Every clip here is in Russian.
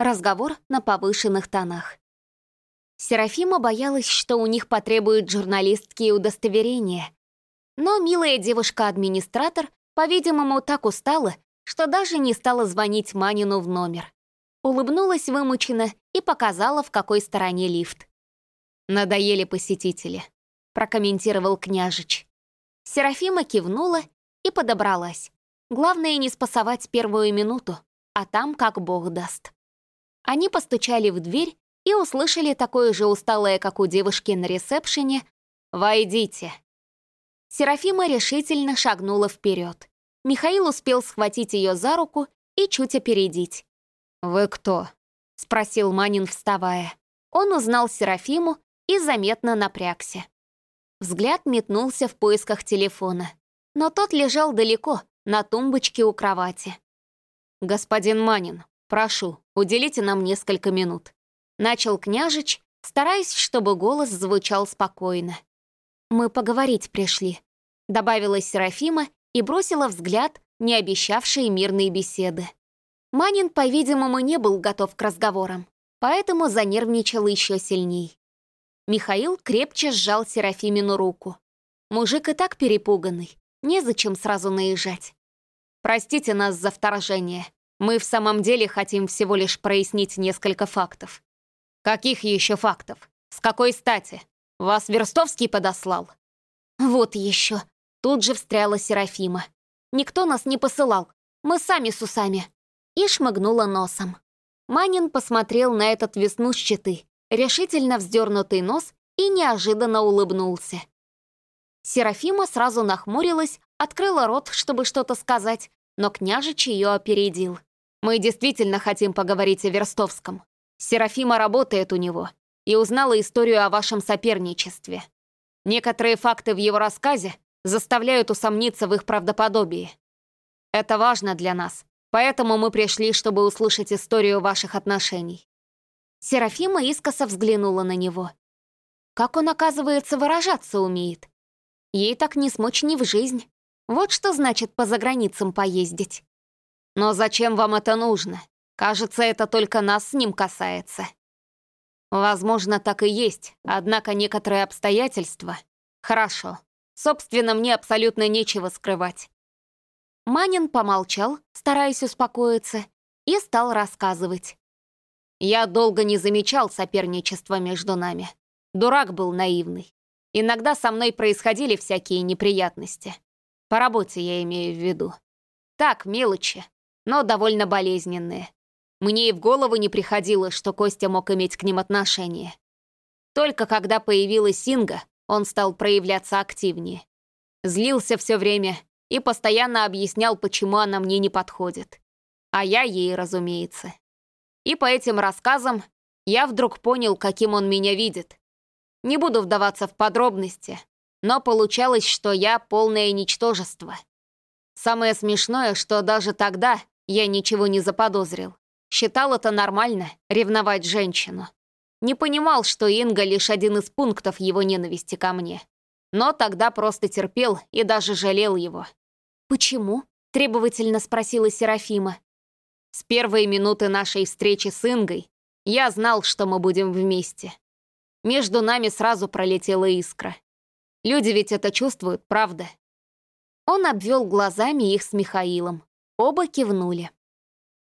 Разговор на повышенных тонах. Серафима боялась, что у них потребуют журналистские удостоверения. Но милая девушка-администратор, по-видимому, так устала, что даже не стала звонить Манину в номер. Улыбнулась вымученно и показала, в какой стороне лифт. «Надоели посетители», — прокомментировал княжич. Серафима кивнула и подобралась. Главное не спасовать первую минуту, а там как бог даст. Они постучали в дверь и услышали такое же усталое, как у девушки на ресепшене «Войдите». Серафима решительно шагнула вперед. Михаил успел схватить ее за руку и чуть опередить. «Вы кто?» — спросил Манин, вставая. Он узнал Серафиму и заметно напрягся. Взгляд метнулся в поисках телефона, но тот лежал далеко, на тумбочке у кровати. «Господин Манин, прошу, уделите нам несколько минут», Начал княжич, стараясь, чтобы голос звучал спокойно. «Мы поговорить пришли», — добавила Серафима и бросила взгляд, не обещавший мирные беседы. Манин, по-видимому, не был готов к разговорам, поэтому занервничал еще сильней. Михаил крепче сжал Серафимину руку. Мужик и так перепуганный, незачем сразу наезжать. «Простите нас за вторжение. Мы в самом деле хотим всего лишь прояснить несколько фактов. «Каких еще фактов? С какой стати? Вас Верстовский подослал?» «Вот еще!» Тут же встряла Серафима. «Никто нас не посылал. Мы сами с усами». И шмыгнула носом. Манин посмотрел на этот веснушчатый, решительно вздернутый нос и неожиданно улыбнулся. Серафима сразу нахмурилась, открыла рот, чтобы что-то сказать, но княжич ее опередил. «Мы действительно хотим поговорить о Верстовском. Серафима работает у него и узнала историю о вашем соперничестве. Некоторые факты в его рассказе заставляют усомниться в их правдоподобии. Это важно для нас, поэтому мы пришли, чтобы услышать историю ваших отношений». Серафима искоса взглянула на него. Как он, оказывается, выражаться умеет. Ей так не смочь ни в жизнь. Вот что значит по заграницам поездить. «Но зачем вам это нужно?» Кажется, это только нас с ним касается. Возможно, так и есть, однако некоторые обстоятельства... Хорошо. Собственно, мне абсолютно нечего скрывать. Манин помолчал, стараясь успокоиться, и стал рассказывать. Я долго не замечал соперничества между нами. Дурак был наивный. Иногда со мной происходили всякие неприятности. По работе я имею в виду. Так, мелочи, но довольно болезненные. Мне и в голову не приходило, что Костя мог иметь к ним отношение. Только когда появилась Синга, он стал проявляться активнее. Злился все время и постоянно объяснял, почему она мне не подходит. А я ей, разумеется. И по этим рассказам я вдруг понял, каким он меня видит. Не буду вдаваться в подробности, но получалось, что я полное ничтожество. Самое смешное, что даже тогда я ничего не заподозрил. Считал это нормально — ревновать женщину. Не понимал, что Инга — лишь один из пунктов его ненависти ко мне. Но тогда просто терпел и даже жалел его. «Почему?» — требовательно спросила Серафима. «С первой минуты нашей встречи с Ингой я знал, что мы будем вместе. Между нами сразу пролетела искра. Люди ведь это чувствуют, правда?» Он обвел глазами их с Михаилом. Оба кивнули.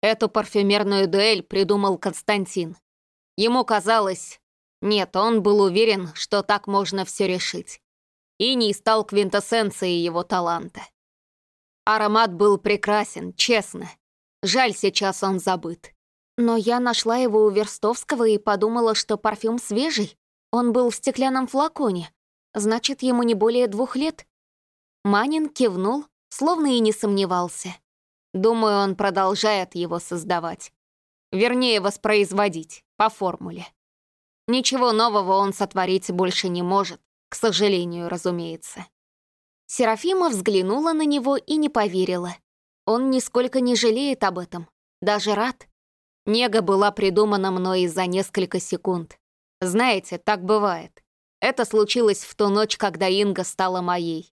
Эту парфюмерную дуэль придумал Константин. Ему казалось... Нет, он был уверен, что так можно все решить. И не стал квинтэссенцией его таланта. Аромат был прекрасен, честно. Жаль, сейчас он забыт. Но я нашла его у Верстовского и подумала, что парфюм свежий. Он был в стеклянном флаконе. Значит, ему не более двух лет. Манин кивнул, словно и не сомневался. Думаю, он продолжает его создавать. Вернее, воспроизводить, по формуле. Ничего нового он сотворить больше не может, к сожалению, разумеется. Серафима взглянула на него и не поверила. Он нисколько не жалеет об этом, даже рад. Нега была придумана мной за несколько секунд. Знаете, так бывает. Это случилось в ту ночь, когда Инга стала моей.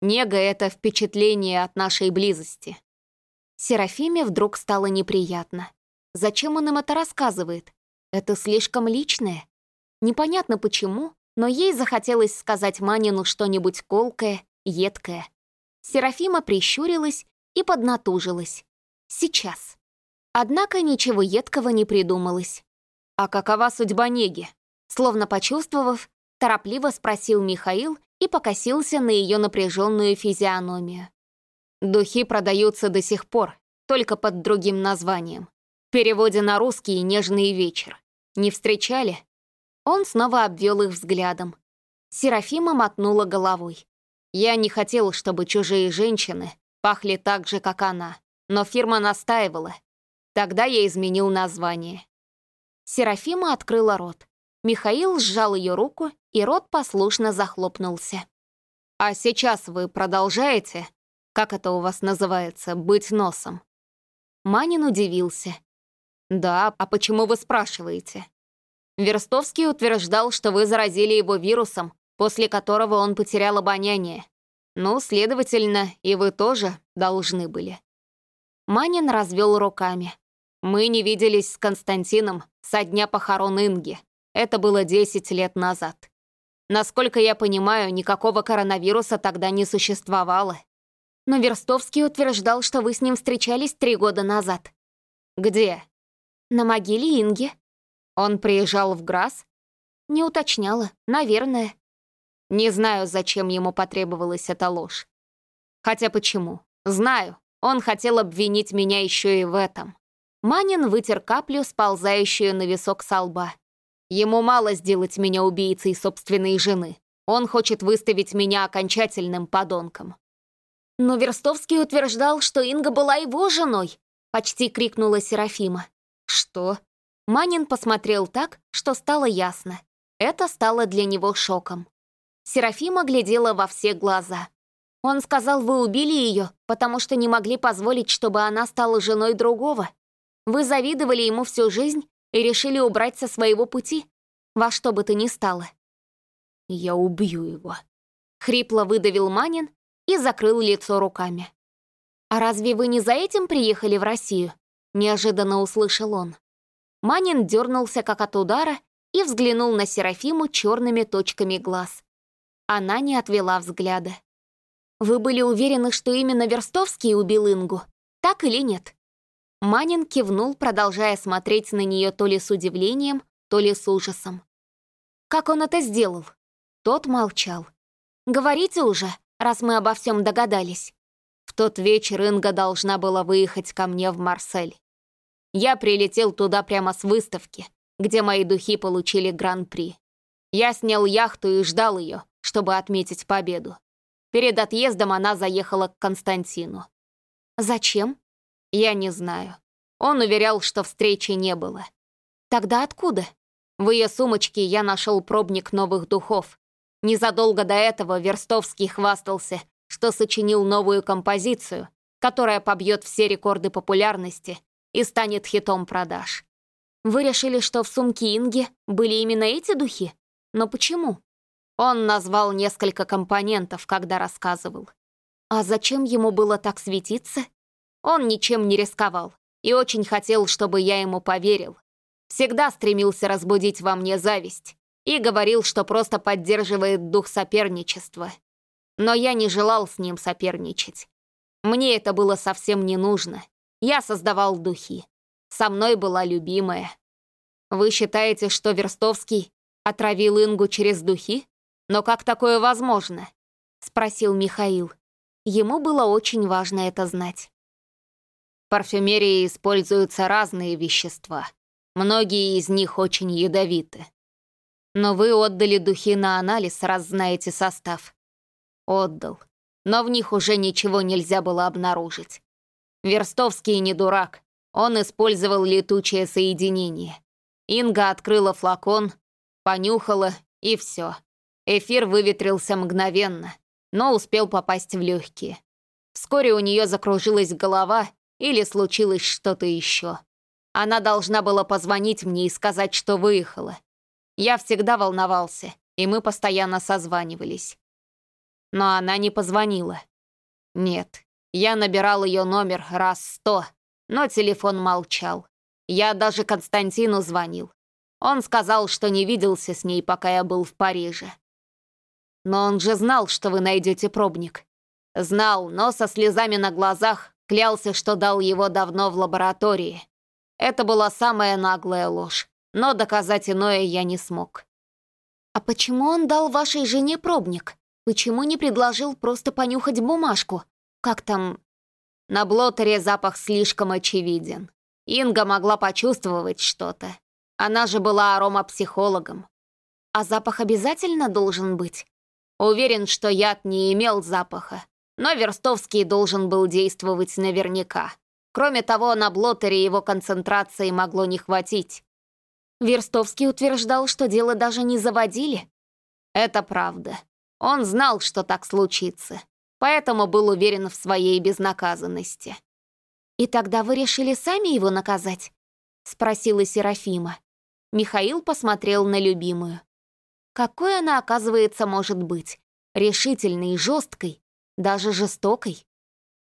Нега — это впечатление от нашей близости. Серафиме вдруг стало неприятно. Зачем он им это рассказывает? Это слишком личное. Непонятно почему, но ей захотелось сказать Манину что-нибудь колкое, едкое. Серафима прищурилась и поднатужилась. Сейчас. Однако ничего едкого не придумалось. «А какова судьба Неги?» Словно почувствовав, торопливо спросил Михаил и покосился на ее напряженную физиономию. «Духи продаются до сих пор, только под другим названием. В переводе на русский «Нежный вечер». Не встречали?» Он снова обвел их взглядом. Серафима мотнула головой. «Я не хотел, чтобы чужие женщины пахли так же, как она, но фирма настаивала. Тогда я изменил название». Серафима открыла рот. Михаил сжал ее руку, и рот послушно захлопнулся. «А сейчас вы продолжаете, как это у вас называется, быть носом?» Манин удивился. «Да, а почему вы спрашиваете?» Верстовский утверждал, что вы заразили его вирусом, после которого он потерял обоняние. Ну, следовательно, и вы тоже должны были. Манин развел руками. Мы не виделись с Константином со дня похорон Инги. Это было 10 лет назад. Насколько я понимаю, никакого коронавируса тогда не существовало. Но Верстовский утверждал, что вы с ним встречались три года назад. Где? На могиле Инги. Он приезжал в Грасс? Не уточняла, наверное. Не знаю, зачем ему потребовалась эта ложь. Хотя почему? Знаю, он хотел обвинить меня еще и в этом. Манин вытер каплю, сползающую на висок со лба. Ему мало сделать меня убийцей собственной жены. Он хочет выставить меня окончательным подонком. Но Верстовский утверждал, что Инга была его женой, почти крикнула Серафима. Что? Манин посмотрел так, что стало ясно. Это стало для него шоком. Серафима глядела во все глаза. Он сказал, вы убили ее, потому что не могли позволить, чтобы она стала женой другого. Вы завидовали ему всю жизнь и решили убрать со своего пути, во что бы то ни стало. «Я убью его», — хрипло выдавил Манин и закрыл лицо руками. «А разве вы не за этим приехали в Россию?» — неожиданно услышал он. Манин дернулся как от удара и взглянул на Серафиму черными точками глаз. Она не отвела взгляда. «Вы были уверены, что именно Верстовский убил Ингу, так или нет?» Манин кивнул, продолжая смотреть на нее то ли с удивлением, то ли с ужасом. «Как он это сделал?» Тот молчал. «Говорите уже, раз мы обо всем догадались». В тот вечер Инга должна была выехать ко мне в Марсель. Я прилетел туда прямо с выставки, где мои духи получили гран-при. Я снял яхту и ждал ее, чтобы отметить победу. Перед отъездом она заехала к Константину. «Зачем?» «Я не знаю. Он уверял, что встречи не было». «Тогда откуда?» В ее сумочке я нашел пробник новых духов. Незадолго до этого Верстовский хвастался, что сочинил новую композицию, которая побьет все рекорды популярности и станет хитом продаж. Вы решили, что в сумке Инги были именно эти духи? Но почему? Он назвал несколько компонентов, когда рассказывал. А зачем ему было так светиться? Он ничем не рисковал и очень хотел, чтобы я ему поверил. Всегда стремился разбудить во мне зависть и говорил, что просто поддерживает дух соперничества. Но я не желал с ним соперничать. Мне это было совсем не нужно. Я создавал духи. Со мной была любимая. Вы считаете, что Верстовский отравил Ингу через духи? Но как такое возможно? Спросил Михаил. Ему было очень важно это знать. В парфюмерии используются разные вещества. Многие из них очень ядовиты. Но вы отдали духи на анализ, раз знаете состав. Отдал. Но в них уже ничего нельзя было обнаружить. Верстовский не дурак. Он использовал летучее соединение. Инга открыла флакон, понюхала, и все. Эфир выветрился мгновенно, но успел попасть в легкие. Вскоре у нее закружилась голова или случилось что-то еще. Она должна была позвонить мне и сказать, что выехала. Я всегда волновался, и мы постоянно созванивались. Но она не позвонила. Нет, я набирал ее номер раз сто, но телефон молчал. Я даже Константину звонил. Он сказал, что не виделся с ней, пока я был в Париже. Но он же знал, что вы найдете пробник. Знал, но со слезами на глазах клялся, что дал его давно в лаборатории. Это была самая наглая ложь, но доказать иное я не смог. «А почему он дал вашей жене пробник? Почему не предложил просто понюхать бумажку? Как там...» На блотере запах слишком очевиден. Инга могла почувствовать что-то. Она же была аромапсихологом. А запах обязательно должен быть? Уверен, что яд не имел запаха. Но Верстовский должен был действовать наверняка. Кроме того, на блотере его концентрации могло не хватить. Верстовский утверждал, что дело даже не заводили. Это правда. Он знал, что так случится, поэтому был уверен в своей безнаказанности. «И тогда вы решили сами его наказать?» — спросила Серафима. Михаил посмотрел на любимую. Какой она, оказывается, может быть? Решительной, жесткой, даже жестокой.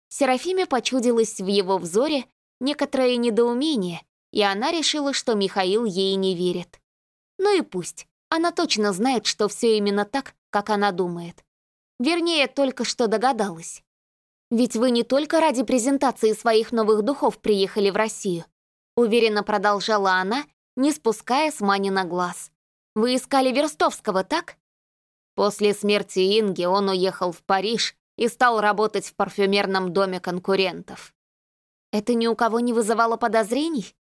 Серафиме почудилось в его взоре некоторое недоумение, и она решила, что Михаил ей не верит. Ну и пусть. Она точно знает, что все именно так, как она думает. Вернее, только что догадалась. Ведь вы не только ради презентации своих новых духов приехали в Россию. Уверенно продолжала она, не спуская с Мани на глаз. Вы искали Верстовского, так? После смерти Инги он уехал в Париж и стал работать в парфюмерном доме конкурентов. Это ни у кого не вызывало подозрений?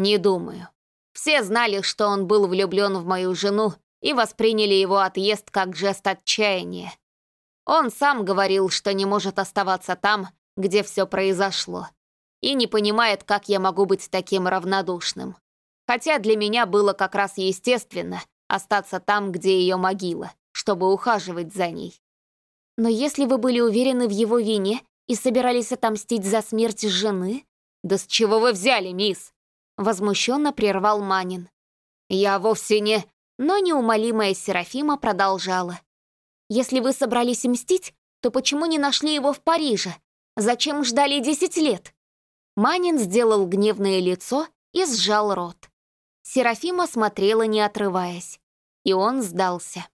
Не думаю. Все знали, что он был влюблен в мою жену и восприняли его отъезд как жест отчаяния. Он сам говорил, что не может оставаться там, где все произошло, и не понимает, как я могу быть таким равнодушным. Хотя для меня было как раз естественно остаться там, где ее могила, чтобы ухаживать за ней. Но если вы были уверены в его вине и собирались отомстить за смерть жены... «Да с чего вы взяли, мисс?» Возмущенно прервал Манин. «Я вовсе не...» Но неумолимая Серафима продолжала. «Если вы собрались мстить, то почему не нашли его в Париже? Зачем ждали десять лет?» Манин сделал гневное лицо и сжал рот. Серафима смотрела, не отрываясь. И он сдался.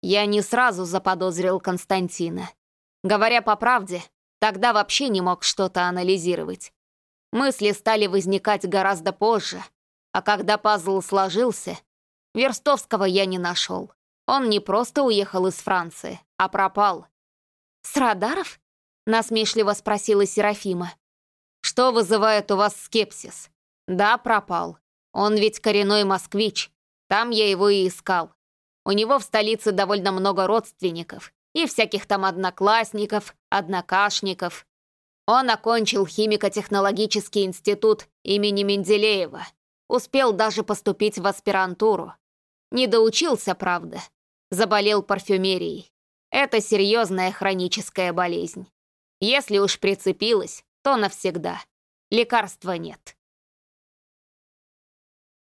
Я не сразу заподозрил Константина. Говоря по правде, тогда вообще не мог что-то анализировать. Мысли стали возникать гораздо позже, а когда пазл сложился, Верстовского я не нашел. Он не просто уехал из Франции, а пропал. «С радаров?» — насмешливо спросила Серафима. «Что вызывает у вас скепсис?» «Да, пропал. Он ведь коренной москвич. Там я его и искал. У него в столице довольно много родственников и всяких там одноклассников, однокашников. Он окончил химико-технологический институт имени Менделеева. Успел даже поступить в аспирантуру. Не доучился, правда. Заболел парфюмерией. Это серьезная хроническая болезнь. Если уж прицепилась, то навсегда. Лекарства нет.